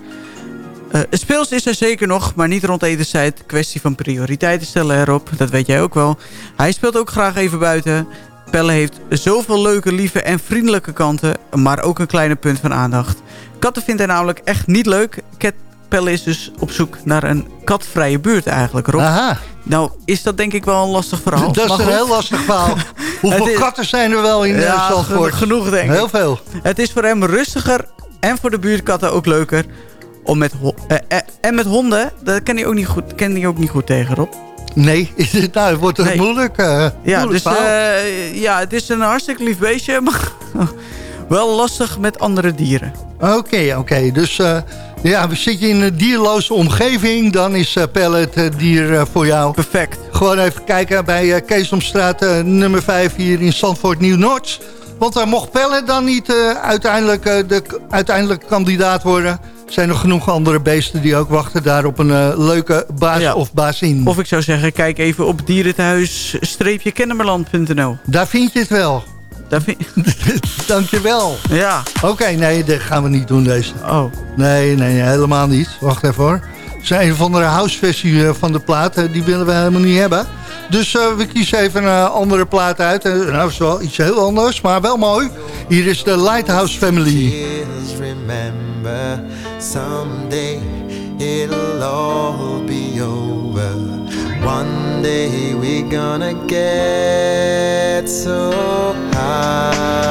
Uh, speels is er zeker nog, maar niet rond etenstijd. Kwestie van prioriteiten stellen erop, dat weet jij ook wel. Hij speelt ook graag even buiten. Pelle heeft zoveel leuke, lieve en vriendelijke kanten, maar ook een kleine punt van aandacht. Katten vindt hij namelijk echt niet leuk. Cat Pelle is dus op zoek naar een katvrije buurt eigenlijk, Rob. Aha. Nou, is dat denk ik wel een lastig verhaal. Dat is een heel lastig verhaal. <laughs> Hoeveel katten zijn er wel in eh, ja, Zandvoort? Genoeg, denk ik. Heel veel. Het is voor hem rustiger en voor de buurtkatten ook leuker. Om met eh, eh, en met honden, dat ken hij ook niet goed, ken hij ook niet goed tegen, Rob. Nee, <laughs> nou, het wordt het moeilijk. Uh, ja, dus, uh, ja, het is een hartstikke lief beestje, <laughs> maar wel lastig met andere dieren. Oké, oké. Dus uh, ja, we zitten in een dierloze omgeving. Dan is uh, Pelle het dier voor jou. Perfect. Gewoon even kijken bij Keesomstraat nummer 5 hier in Zandvoort Nieuw-Noord. Want daar mocht Pelle dan niet uiteindelijk de uiteindelijk kandidaat worden zijn nog genoeg andere beesten die ook wachten daar op een uh, leuke baas of baasin. Of ik zou zeggen, kijk even op dierenthuis-kennemerland.nl. Daar vind je het wel. Daar vind... <laughs> Dankjewel. Ja. Oké, nee, dat gaan we niet doen deze. Oh. Nee, nee, helemaal niet. Wacht even hoor. Het is een of andere houseversie eh, van de plaat. Eh, die willen we helemaal niet hebben. Dus uh, we kiezen even een andere plaat uit. Uh, nou, is wel iets heel anders, maar wel mooi. Hier is de Lighthouse Family. someday it'll all be over. One day we're gonna get so high.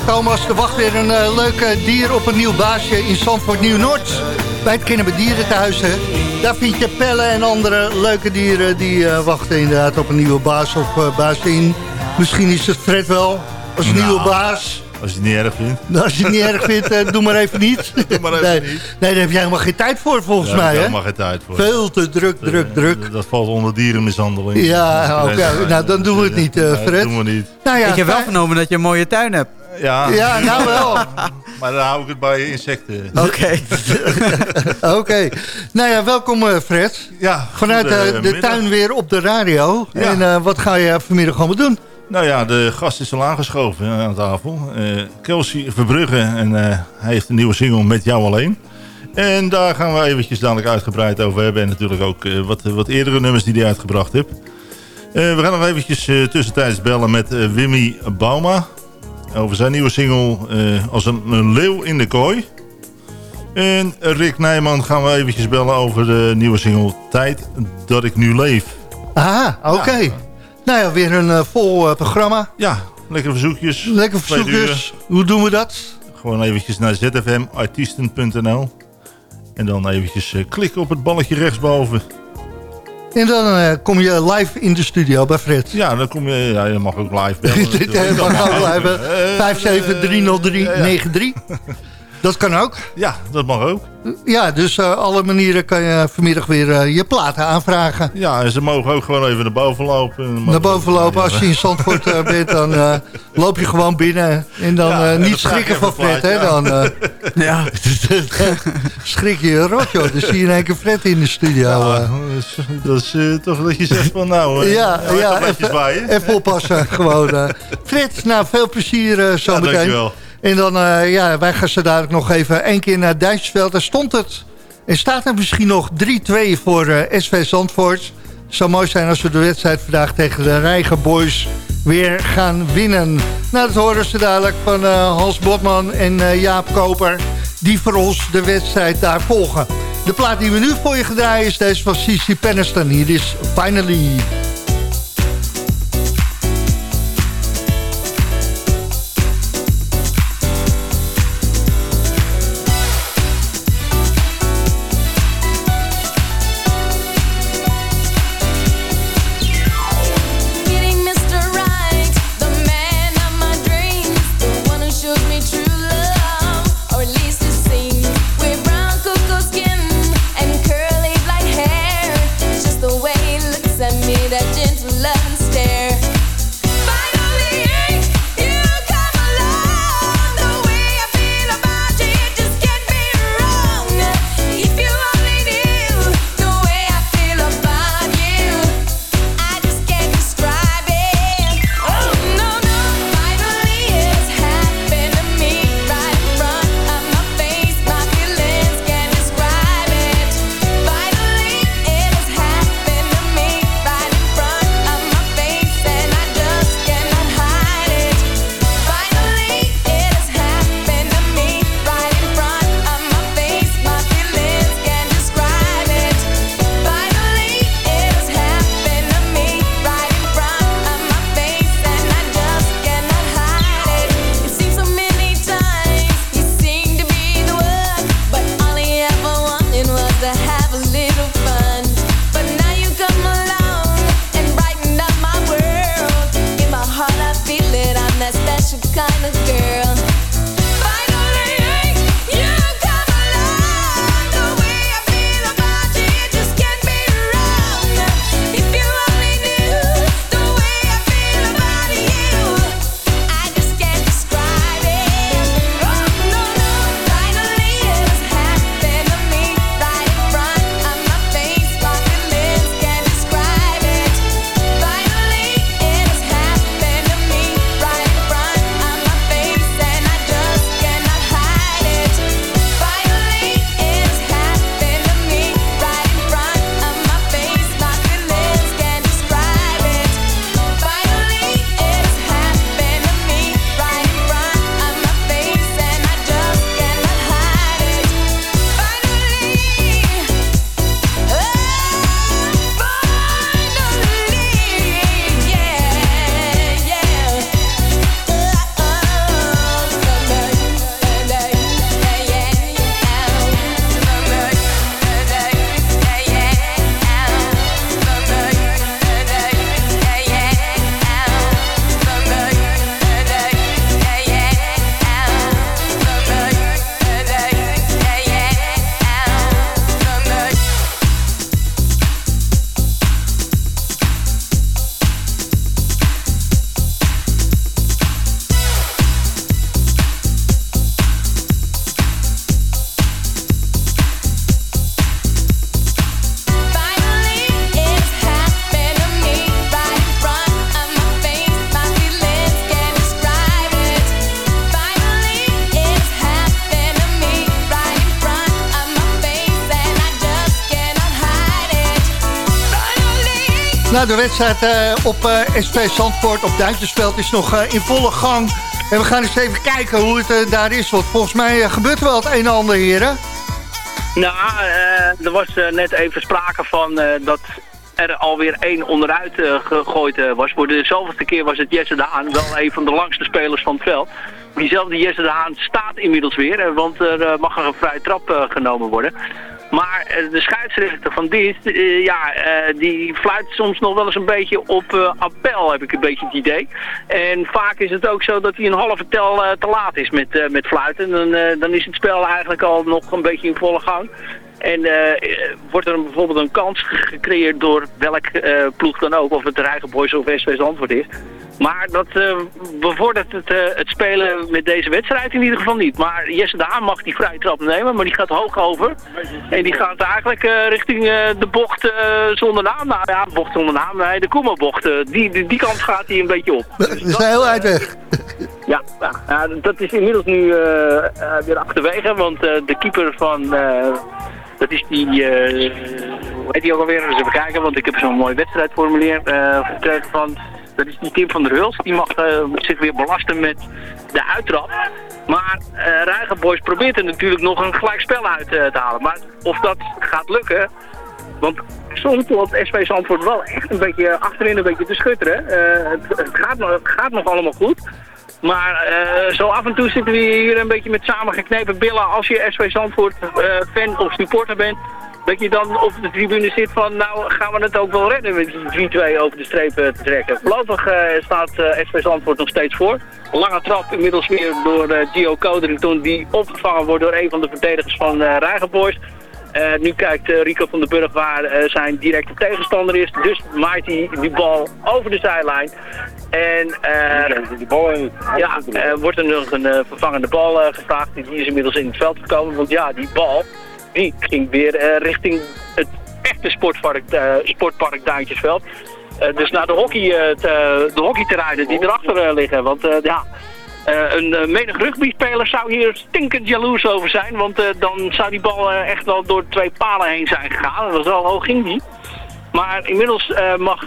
Thomas. Er wacht weer een uh, leuk dier op een nieuw baasje in Zandvoort Nieuw-Noord. Bij het Kennen Dierenthuis. Hè. Daar vind je pellen en andere leuke dieren die wachten inderdaad op een nieuwe baas of uh, baas in. Misschien is het Fred wel als nou, nieuwe baas. Als je het niet erg vindt. Nou, als je het niet erg vindt, doe maar even niet. <laughs> Doe maar even nee, niet. Nee, daar heb jij helemaal geen tijd voor volgens mij. Daar heb helemaal geen tijd voor. Veel te druk, druk, druk. Dat, valt onder dierenmishandeling. Ja, oké. Nou, dan doen we het niet, uh, Fred. dat doen we niet. Nou ja, ik heb wel vernomen dat je een mooie tuin hebt. Ja, ja nou wel. <laughs> maar dan hou ik het bij insecten. Oké. <laughs> Oké. Nou ja, welkom uh, Fred. Ja, Vanuit de, de tuin weer op de radio. Ja. En uh, wat ga je vanmiddag allemaal doen? Nou ja, de gast is al aangeschoven aan tafel. Uh, Kelsey Verbrugge en hij heeft een nieuwe single Met Jou Alleen. En daar gaan we eventjes dadelijk uitgebreid over hebben. En natuurlijk ook wat, wat eerdere nummers die hij uitgebracht heeft. we gaan nog eventjes tussentijds bellen met Wimmy Bauma over zijn nieuwe single uh, Als een, een, leeuw in de kooi. En Rick Nijman gaan we eventjes bellen over de nieuwe single Tijd dat ik nu leef. Aha, oké. Nou ja, weer een uh, vol uh, programma. Ja, lekkere verzoekjes. Lekker verzoekjes. Hoe doen we dat? Gewoon eventjes naar zfmartiesten.nl En dan eventjes klikken op het balletje rechtsboven. En dan uh, kom je live in de studio bij Fred. Ja, dan kom je, ja, je mag ook live <laughs> bellen. Dit mag ook live. 5730393. <laughs> Dat kan ook. Ja, dat mag ook. Ja, dus uh, alle manieren kan je vanmiddag weer uh, je platen aanvragen. Ja, en ze mogen ook gewoon even naar boven lopen. Naar boven lopen. Als je in Zandvoort uh, bent, dan loop je gewoon binnen. En dan ja, niet schrikken van Fred, hè. Dan, <laughs> ja. <laughs> Schrik je rot, joh. Dan zie je in één keer Fred in de studio. Ja, dat is toch dat je zegt van nou, ja, ja, even, even oppassen gewoon. Fred, nou veel plezier zometeen. Ja, dankjewel. En dan, uh, ja, wij gaan ze dadelijk nog even één keer naar Duitsveld. Daar stond het. Er staat er misschien nog 3-2 voor uh, eh, SV Zandvoort. Het zou mooi zijn als we de wedstrijd vandaag tegen de Rijgen Boys weer gaan winnen. Nou, dat horen ze dadelijk van uh, Hans Botman en Jaap Koper... die voor ons de wedstrijd daar volgen. De plaat die we nu voor je gedraaien is deze van Cici Penniston. Hier is Finally... De wedstrijd uh, op uh, SV Zandvoort op Duintjesveld is nog uh, in volle gang. En we gaan eens even kijken hoe het daar is. Want volgens mij gebeurt er wel het een en ander, heren. Nou, er was net even sprake van dat er alweer één onderuit gegooid was. Voor de zoveelste keer was het Jesse de Haan, wel een van de langste spelers van het veld. Diezelfde Jesse de Haan staat inmiddels weer, want er mag een vrije trap genomen worden. Maar eh, de scheidsrechter van dienst, uh, ja, uh, die fluit soms nog wel eens een beetje op appel, heb ik een beetje het idee. En vaak is het ook zo dat hij een halve tel te laat is met, met fluiten. Dan, dan is het spel eigenlijk al nog een beetje in volle gang. En wordt er bijvoorbeeld een kans gecreëerd door welk ploeg dan ook, of het de Rijgen Boys of SV's antwoord is. Maar dat uh, bevordert het, uh, het spelen met deze wedstrijd in ieder geval niet. Maar Jesse de Haan mag die vrije trap nemen, maar die gaat hoog over. En die gaat eigenlijk uh, richting de bocht zonder naam. Nou ja, bocht zonder naam, nee, de Koemelbocht. die, die, die, kant gaat hij een beetje op. We zijn heel uit weg. Ja, dat is inmiddels nu weer achterwege, want de keeper van... dat is die, hoe heet die ook alweer? Eens even kijken, want ik heb zo'n mooi wedstrijdformulier gekregen van dat is die Tim van der Huls. Die mag uh, zich weer belasten met de uittrap. Maar uh, Boys probeert er natuurlijk nog een gelijk spel uit uh, te halen. Maar of dat gaat lukken... Want soms loopt SV Zandvoort wel echt een beetje achterin een beetje te schutteren. Het, het, gaat, nog, het gaat nog allemaal goed. Maar zo af en toe zitten we hier een beetje met samengeknepen billen als je SV Zandvoort fan of supporter bent dat je dan op de tribune zit van, nou gaan we het ook wel redden met die 3-2 over de streep eh, te trekken. Voorlopig uh, staat uh, eh, SV Zandvoort nog steeds voor. Lange trap inmiddels weer door uh, Gio Coderington die opgevangen wordt door een van de verdedigers van uh, Rijgenboys. nu kijkt Rico van den Burg waar zijn directe tegenstander is. Dus maait hij die bal over de zijlijn. En ja, wordt er nog een vervangende bal gevraagd. Die is inmiddels in het veld gekomen. Want ja, die bal die ging weer eh, richting het echte sportpark, uh, sportpark Duintjesveld. Uh, dus naar de, hockey, de hockeyterreinen die erachter liggen. Want ja, een menig rugbyspeler zou hier stinkend jaloers over zijn. Want dan zou die bal echt wel door twee palen heen zijn gegaan. Dat was al hoog ging die. Maar inmiddels mag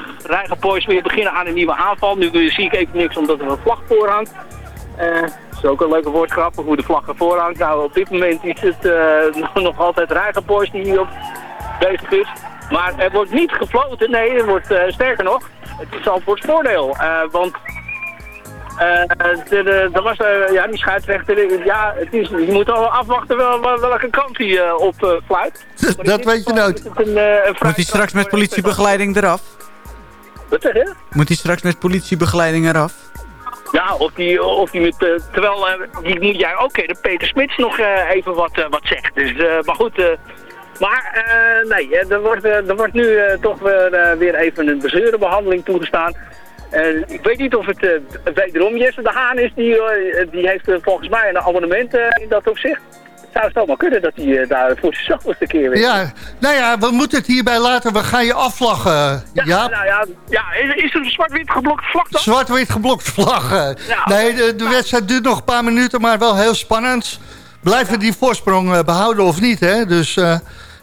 Boys weer beginnen aan een nieuwe aanval. Nu zie ik even niks omdat er een vlag voor hangt. Is ook een leuke woordgrap, hoe de vlag ervoor hangt. Nou, op dit moment is het <laughs> uh, nog altijd Rijgenboys die hier op bezig is. Maar er wordt niet gefloten, nee, er wordt uh, sterker nog. Het is al voor het voordeel, uh, want er was ja, die scheidsrechter, ja, het is, je moet al afwachten wel, welke kant hij op fluit. <laughs> Dat weet je nooit. moet hij straks met politiebegeleiding eraf? Wat zeg je? Moet hij straks met politiebegeleiding eraf? Ja, of die, of die met, uh, terwijl, uh, die moet jij, oké, de Peter Smits nog uh, even wat, wat zegt. Dus, maar goed, maar nee, er wordt, er wordt nu toch weer, weer even een behandeling toegestaan. ik weet niet of het wederom Jesse de Haan is, die, die heeft volgens mij een abonnement in dat opzicht zou het wel kunnen dat hij uh, daar voor zijn een keer weer... Ja, nou ja, we moeten het hierbij laten. We gaan je afvlaggen, ja. ja. Nou ja, ja is, er een zwart-wit geblokt vlag dan? Zwart-wit geblokt vlaggen. nee, de, de wedstrijd duurt nog een paar minuten, maar wel heel spannend. Blijven we die voorsprong uh, behouden of niet, hè? Dus... Uh,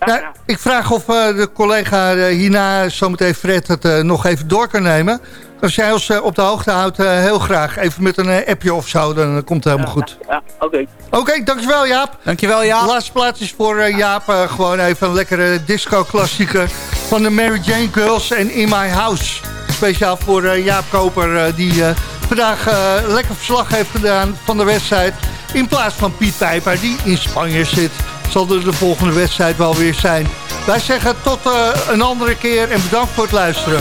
ja, ik vraag of de collega hierna, zometeen Fred, het nog even door kan nemen. Als jij ons op de hoogte houdt, heel graag. Even met een appje of zo, dan komt het helemaal goed. Ja, oké. Oké, dankjewel Jaap. Dankjewel Jaap. De laatste plaats is voor uh, Jaap. Uh, gewoon even een lekkere disco-klassieker van de Mary Jane Girls en In My House. Speciaal voor uh, Jaap Koper, die vandaag lekker verslag heeft gedaan van de wedstrijd. In plaats van Piet Pijper, die in Spanje zit. Zal er de volgende wedstrijd wel weer zijn. Wij zeggen tot een andere keer en bedankt voor het luisteren.